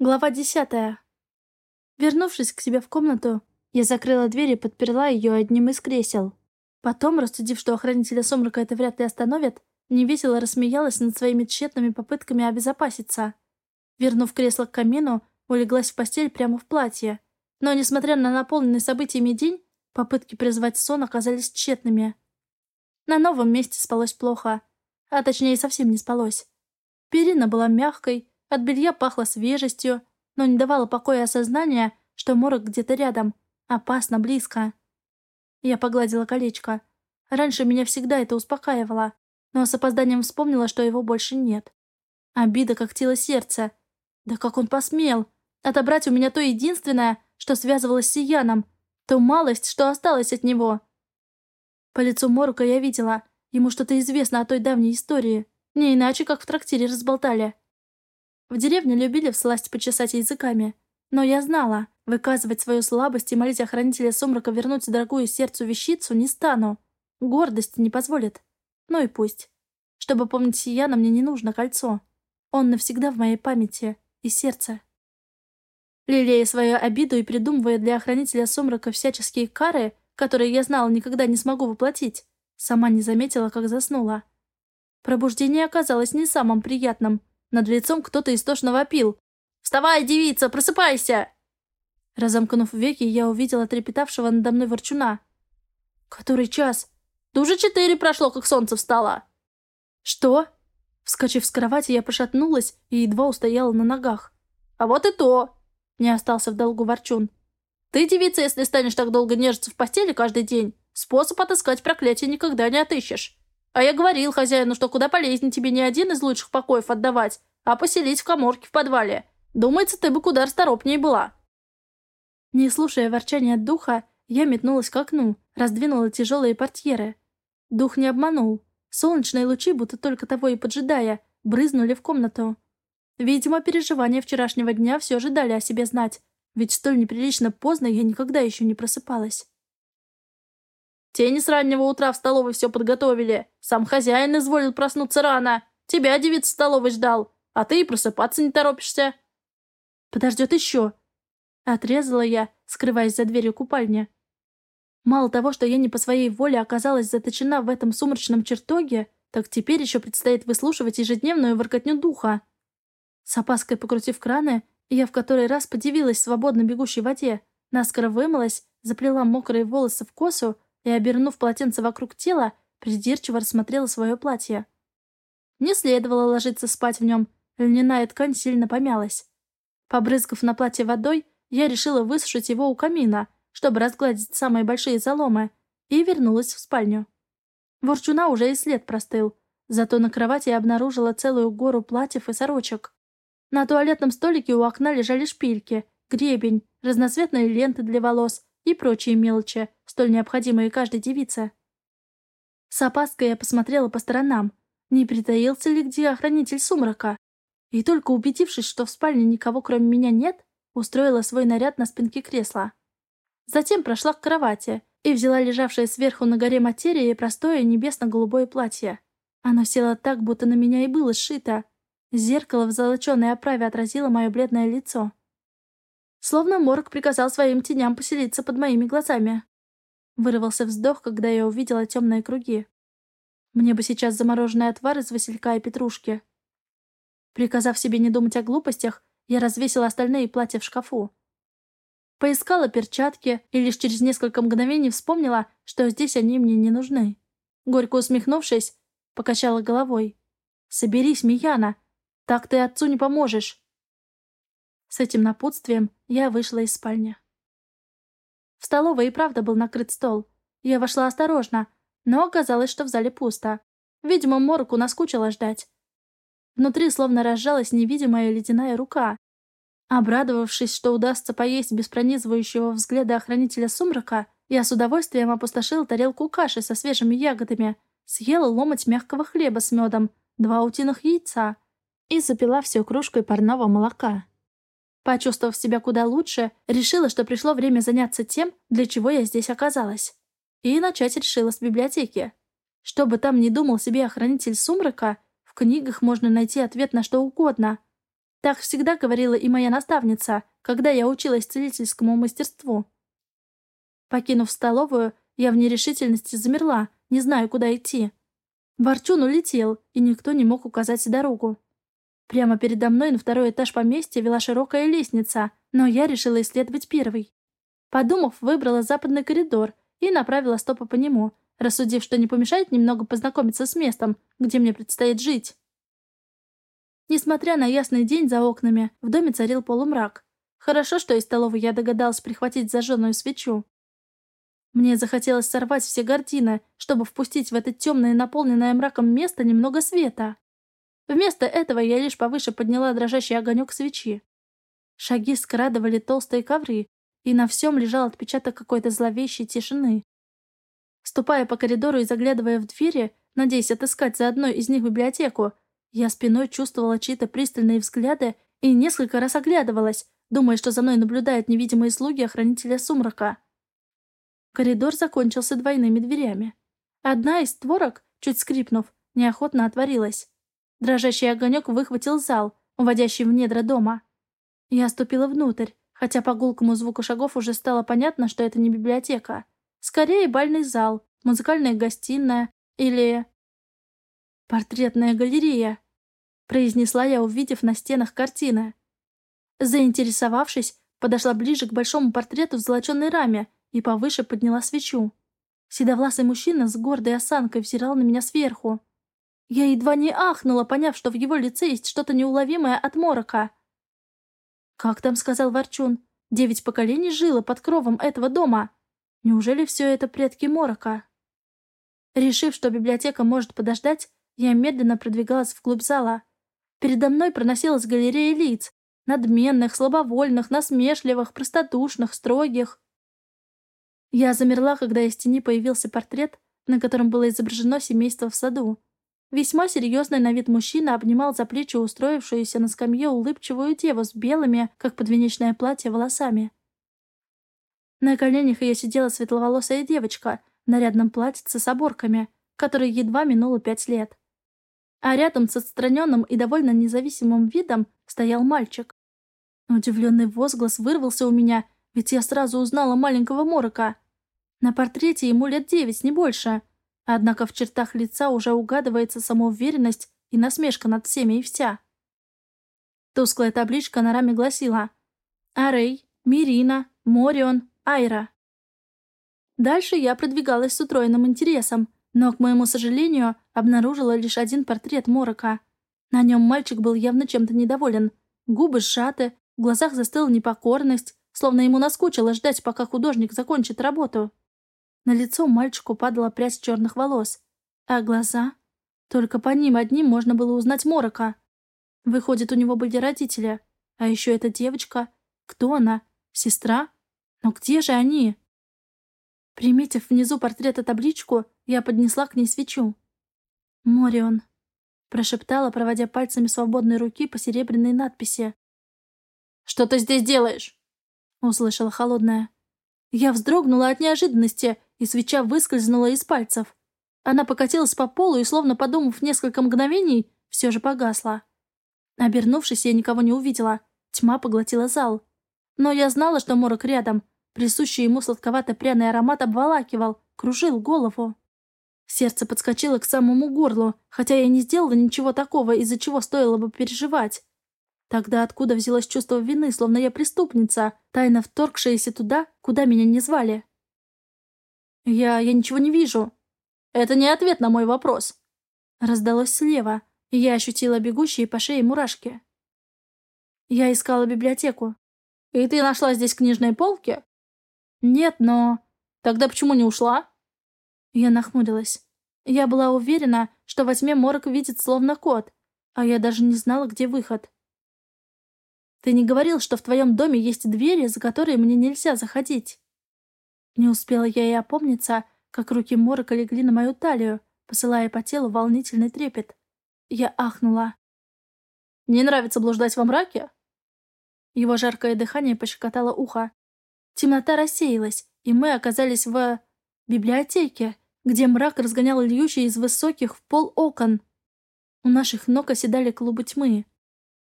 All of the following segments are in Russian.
Глава десятая. Вернувшись к себе в комнату, я закрыла дверь и подперла ее одним из кресел. Потом, рассудив, что охранителя сумрака это вряд ли остановит, невесело рассмеялась над своими тщетными попытками обезопаситься. Вернув кресло к камину, улеглась в постель прямо в платье. Но, несмотря на наполненный событиями день, попытки призвать сон оказались тщетными. На новом месте спалось плохо. А точнее, совсем не спалось. Перина была мягкой, от белья пахло свежестью, но не давало покоя осознание, что морок где-то рядом, опасно близко. Я погладила колечко. Раньше меня всегда это успокаивало, но с опозданием вспомнила, что его больше нет. Обида когтила сердце. Да как он посмел! Отобрать у меня то единственное, что связывалось с Сияном, ту малость, что осталось от него. По лицу Морока я видела, ему что-то известно о той давней истории, не иначе, как в трактире разболтали. В деревне любили всласть почесать языками. Но я знала, выказывать свою слабость и молить охранителя сумрака вернуть дорогую сердцу вещицу не стану. Гордость не позволит. Ну и пусть. Чтобы помнить Сияна, мне не нужно кольцо. Он навсегда в моей памяти и сердце. Лелея свою обиду и придумывая для охранителя сумрака всяческие кары, которые я знала никогда не смогу воплотить, сама не заметила, как заснула. Пробуждение оказалось не самым приятным, над лицом кто-то истошно вопил. «Вставай, девица, просыпайся!» Разомкнув веки, я увидела трепетавшего надо мной ворчуна. «Который час?» «Да уже четыре прошло, как солнце встало!» «Что?» Вскочив с кровати, я пошатнулась и едва устояла на ногах. «А вот и то!» Не остался в долгу ворчун. «Ты, девица, если станешь так долго нежиться в постели каждый день, способ отыскать проклятие никогда не отыщешь. А я говорил хозяину, что куда полезнее тебе не один из лучших покоев отдавать, а поселить в коморке в подвале. Думается, ты бы куда расторопнее была». Не слушая ворчания духа, я метнулась к окну, раздвинула тяжелые портьеры. Дух не обманул. Солнечные лучи, будто только того и поджидая, брызнули в комнату. Видимо, переживания вчерашнего дня все же дали о себе знать, ведь столь неприлично поздно я никогда еще не просыпалась. Тени с раннего утра в столовой все подготовили. Сам хозяин изволил проснуться рано. Тебя девица в столовой ждал. А ты и просыпаться не торопишься. Подождет еще. Отрезала я, скрываясь за дверью купальни. Мало того, что я не по своей воле оказалась заточена в этом сумрачном чертоге, так теперь еще предстоит выслушивать ежедневную воркотню духа. С опаской покрутив краны, я в который раз подивилась свободно бегущей воде, наскоро вымылась, заплела мокрые волосы в косу и, обернув полотенце вокруг тела, придирчиво рассмотрела свое платье. Не следовало ложиться спать в нем, льняная ткань сильно помялась. Побрызгав на платье водой, я решила высушить его у камина, чтобы разгладить самые большие заломы, и вернулась в спальню. Ворчуна уже и след простыл, зато на кровати я обнаружила целую гору платьев и сорочек. На туалетном столике у окна лежали шпильки, гребень, разноцветные ленты для волос и прочие мелочи, столь необходимые каждой девице. С опаской я посмотрела по сторонам, не притаился ли где охранитель сумрака. И только убедившись, что в спальне никого кроме меня нет, устроила свой наряд на спинке кресла. Затем прошла к кровати и взяла лежавшее сверху на горе материи простое небесно-голубое платье. Оно село так, будто на меня и было сшито. Зеркало в золоченой оправе отразило мое бледное лицо. Словно морг приказал своим теням поселиться под моими глазами. Вырвался вздох, когда я увидела темные круги. Мне бы сейчас замороженный отвар из василька и петрушки. Приказав себе не думать о глупостях, я развесила остальные платья в шкафу. Поискала перчатки и лишь через несколько мгновений вспомнила, что здесь они мне не нужны. Горько усмехнувшись, покачала головой. «Соберись, Мияна, так ты отцу не поможешь». С этим напутствием я вышла из спальни. В столовой и правда был накрыт стол. Я вошла осторожно, но оказалось, что в зале пусто. Видимо, Морку наскучило ждать. Внутри словно разжалась невидимая ледяная рука. Обрадовавшись, что удастся поесть без пронизывающего взгляда охранителя сумрака, я с удовольствием опустошила тарелку каши со свежими ягодами, съела ломоть мягкого хлеба с медом, два утиных яйца и запила все кружкой парного молока. Почувствовав себя куда лучше, решила, что пришло время заняться тем, для чего я здесь оказалась. И начать решила с библиотеки. Что бы там ни думал себе охранитель сумрака, в книгах можно найти ответ на что угодно. Так всегда говорила и моя наставница, когда я училась целительскому мастерству. Покинув столовую, я в нерешительности замерла, не знаю, куда идти. Ворчун улетел, и никто не мог указать дорогу. Прямо передо мной на второй этаж поместья вела широкая лестница, но я решила исследовать первый. Подумав, выбрала западный коридор и направила стопы по нему, рассудив, что не помешает немного познакомиться с местом, где мне предстоит жить. Несмотря на ясный день за окнами, в доме царил полумрак. Хорошо, что из столовой я догадалась прихватить зажженную свечу. Мне захотелось сорвать все гардины, чтобы впустить в это темное наполненное мраком место немного света. Вместо этого я лишь повыше подняла дрожащий огонек свечи. Шаги скрадывали толстые ковры, и на всем лежал отпечаток какой-то зловещей тишины. Ступая по коридору и заглядывая в двери, надеясь отыскать за одной из них библиотеку, я спиной чувствовала чьи-то пристальные взгляды и несколько раз оглядывалась, думая, что за мной наблюдают невидимые слуги охранителя сумрака. Коридор закончился двойными дверями. Одна из створок, чуть скрипнув, неохотно отворилась. Дрожащий огонек выхватил зал, уводящий в недра дома. Я ступила внутрь, хотя по гулкому звуку шагов уже стало понятно, что это не библиотека. Скорее, бальный зал, музыкальная гостиная или... «Портретная галерея», — произнесла я, увидев на стенах картины. Заинтересовавшись, подошла ближе к большому портрету в золоченой раме и повыше подняла свечу. Седовласый мужчина с гордой осанкой взирал на меня сверху. Я едва не ахнула, поняв, что в его лице есть что-то неуловимое от морока. «Как там?» — сказал Ворчун. «Девять поколений жило под кровом этого дома. Неужели все это предки морока?» Решив, что библиотека может подождать, я медленно продвигалась вглубь зала. Передо мной проносилась галерея лиц. Надменных, слабовольных, насмешливых, простодушных, строгих. Я замерла, когда из тени появился портрет, на котором было изображено семейство в саду. Весьма серьезный на вид мужчина обнимал за плечи устроившуюся на скамье улыбчивую деву с белыми, как подвенечное платье, волосами. На коленях ее сидела светловолосая девочка в нарядном платьице с оборками, которой едва минуло пять лет. А рядом с отстраненным и довольно независимым видом стоял мальчик. Удивленный возглас вырвался у меня, ведь я сразу узнала маленького Морока. На портрете ему лет девять, не больше. Однако в чертах лица уже угадывается самоуверенность и насмешка над всеми и вся. Тусклая табличка на раме гласила «Арей, Мирина, Морион, Айра». Дальше я продвигалась с утроенным интересом, но, к моему сожалению, обнаружила лишь один портрет Морока. На нем мальчик был явно чем-то недоволен. Губы сжаты, в глазах застыла непокорность, словно ему наскучило ждать, пока художник закончит работу. На лицо мальчику падала прядь черных волос, а глаза... Только по ним одним можно было узнать Морока. Выходит, у него были родители. А еще эта девочка. Кто она? Сестра? Но где же они? Приметив внизу портрета табличку, я поднесла к ней свечу. «Морион», — прошептала, проводя пальцами свободной руки по серебряной надписи. «Что ты здесь делаешь?» — услышала холодная. Я вздрогнула от неожиданности, и свеча выскользнула из пальцев. Она покатилась по полу и, словно подумав несколько мгновений, все же погасла. Обернувшись, я никого не увидела. Тьма поглотила зал. Но я знала, что морок рядом. Присущий ему сладковато-пряный аромат обволакивал, кружил голову. Сердце подскочило к самому горлу, хотя я не сделала ничего такого, из-за чего стоило бы переживать. Тогда откуда взялось чувство вины, словно я преступница, тайно вторгшаяся туда, куда меня не звали? Я... я ничего не вижу. Это не ответ на мой вопрос. Раздалось слева, и я ощутила бегущие по шее мурашки. Я искала библиотеку. И ты нашла здесь книжные полки? Нет, но... Тогда почему не ушла? Я нахмурилась. Я была уверена, что во тьме Морок видит словно кот, а я даже не знала, где выход. Ты не говорил, что в твоем доме есть двери, за которые мне нельзя заходить?» Не успела я и опомниться, как руки Морока легли на мою талию, посылая по телу волнительный трепет. Я ахнула. «Не нравится блуждать во мраке?» Его жаркое дыхание пощекотало ухо. Темнота рассеялась, и мы оказались в... библиотеке, где мрак разгонял льющий из высоких в пол окон. У наших ног оседали клубы тьмы.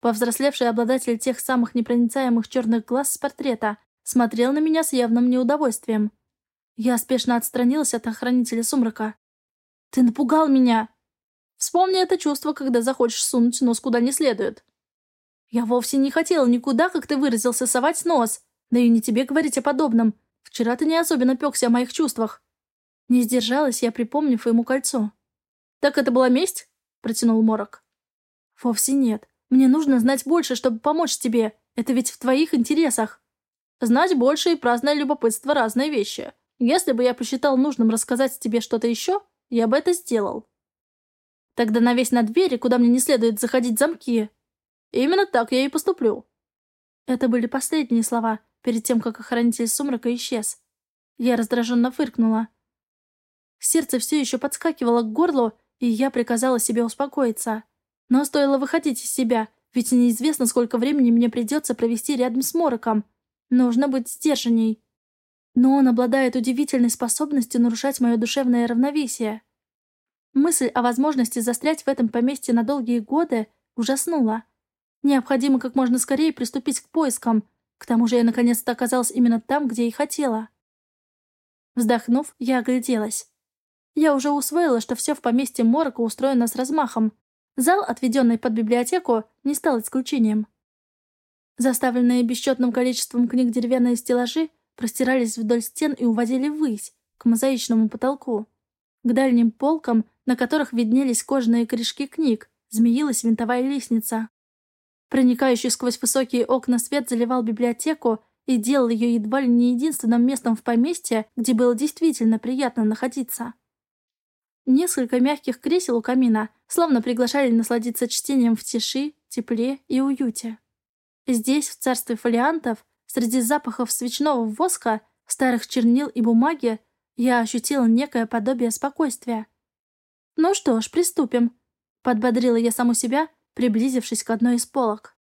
Повзрослевший обладатель тех самых непроницаемых черных глаз с портрета смотрел на меня с явным неудовольствием. Я спешно отстранилась от охранителя сумрака. «Ты напугал меня!» «Вспомни это чувство, когда захочешь сунуть нос куда не следует». «Я вовсе не хотела никуда, как ты выразился, совать нос. Да и не тебе говорить о подобном. Вчера ты не особенно пекся о моих чувствах». Не сдержалась я, припомнив ему кольцо. «Так это была месть?» — протянул Морок. «Вовсе нет. Мне нужно знать больше, чтобы помочь тебе. Это ведь в твоих интересах. Знать больше и праздное любопытство — разные вещи. Если бы я посчитал нужным рассказать тебе что-то еще, я бы это сделал. Тогда навесь на двери, куда мне не следует заходить замки. именно так я и поступлю. Это были последние слова, перед тем, как охранитель сумрака исчез. Я раздраженно фыркнула. Сердце все еще подскакивало к горлу, и я приказала себе успокоиться. Но стоило выходить из себя, ведь неизвестно, сколько времени мне придется провести рядом с Мороком. Нужно быть сдержанней. Но он обладает удивительной способностью нарушать мое душевное равновесие. Мысль о возможности застрять в этом поместье на долгие годы ужаснула. Необходимо как можно скорее приступить к поискам. К тому же я наконец-то оказалась именно там, где и хотела. Вздохнув, я огляделась. Я уже усвоила, что все в поместье Морока устроено с размахом, Зал, отведенный под библиотеку, не стал исключением. Заставленные бесчетным количеством книг деревянные стеллажи простирались вдоль стен и уводили ввысь, к мозаичному потолку. К дальним полкам, на которых виднелись кожаные корешки книг, змеилась винтовая лестница. Проникающий сквозь высокие окна свет заливал библиотеку и делал ее едва ли не единственным местом в поместье, где было действительно приятно находиться. Несколько мягких кресел у камина словно приглашали насладиться чтением в тиши, тепле и уюте. Здесь, в царстве фолиантов, среди запахов свечного воска, старых чернил и бумаги, я ощутила некое подобие спокойствия. «Ну что ж, приступим», — подбодрила я саму себя, приблизившись к одной из полок.